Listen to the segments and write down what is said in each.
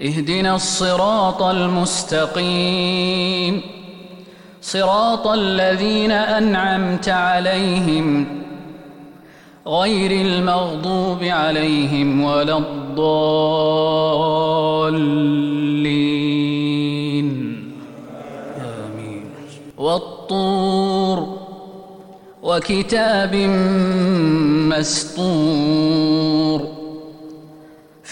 اهدنا الصراط المستقيم. صراط الذين أنعمت عليهم غير المغضوب عليهم ولا الضالين. آمين. والطور وكتاب مسطور.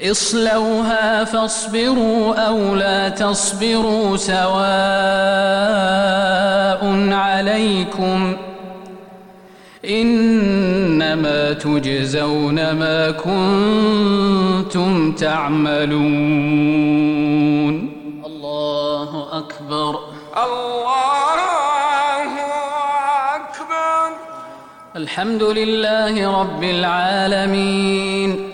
اصلوها فاصبروا أو لا تصبروا سواء عليكم إنما تجزون ما كنتم تعملون الله أكبر الله أكبر. الحمد لله رب العالمين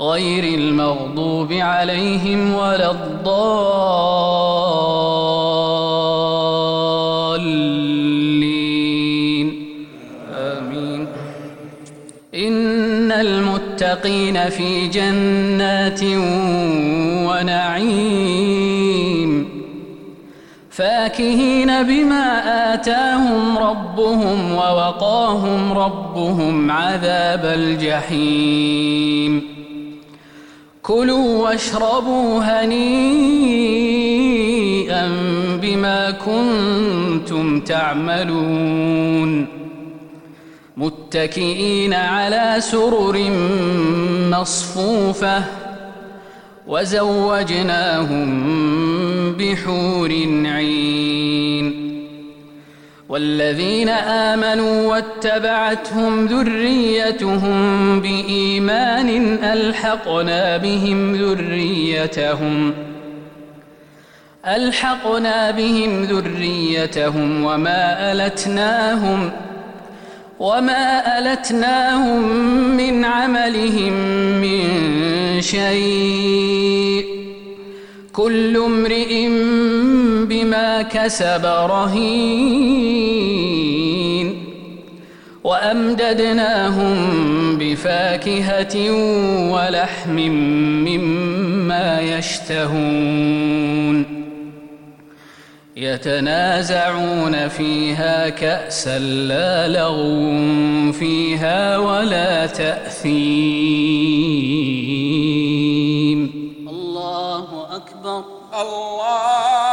غير المغضوب عليهم ولا الضالين. آمين. إن المتقين في جنات ونعيم. فاكهين بما آتاهم ربهم ووقاهم ربهم عذاب الجحيم. كلوا واشربوا هنيئا بما كنتم تعملون متكئين على سرر مصفوفة وزوجناهم بحور عين والذين آمنوا واتبعتهم ذريتهم بإيمان ألحقنا بهم ذريتهم ألحقنا بهم ذريتهم وما ألتناهم وما ألتناهم من عملهم من شيء. كل امرئ بما كسب رهين وأمددناهم بفاكهة ولحم مما يشتهون يتنازعون فيها كأسا لا لغو فيها ولا الله أكبر. الله